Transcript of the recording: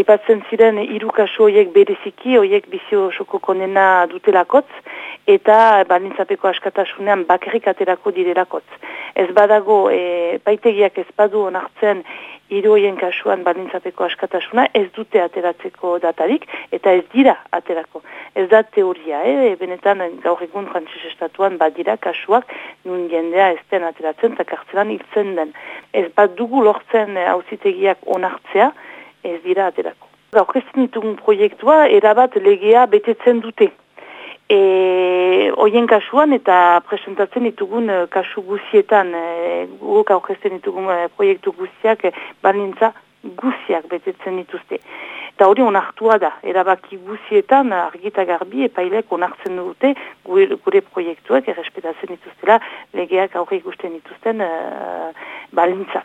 aipatzen ziren hiru kasu horiek bereziki, horiek bizio osoko konena dutelakotz, eta balintzapeko askatasunean bakarrik aterako direlakotz. Ez badago, e, baitegiak ez badu onartzen hiru kasuan balintzapeko askatasuna, ez dute ateratzeko datarik, eta ez dira aterako. Ez da teoria, eh? benetan gaur egun frantzis estatuan badira kasuak, nun jendea ez den ateratzen, eta kartzelan hiltzen den. Ez bat dugu lortzen hauzitegiak onartzea, ez dira aterako. Gaurkezten ditugun proiektua, erabat legea betetzen dute. E, oien kasuan eta presentatzen ditugun uh, kasu guzietan, e, guk aurkezten ditugun uh, proiektu guztiak, e, balintza guziak betetzen dituzte. Eta hori onartua da, erabaki guzietan argita garbi epailek onartzen dute gure, gure proiektuak errespetatzen dituztela legeak aurre ikusten dituzten uh, balintzak.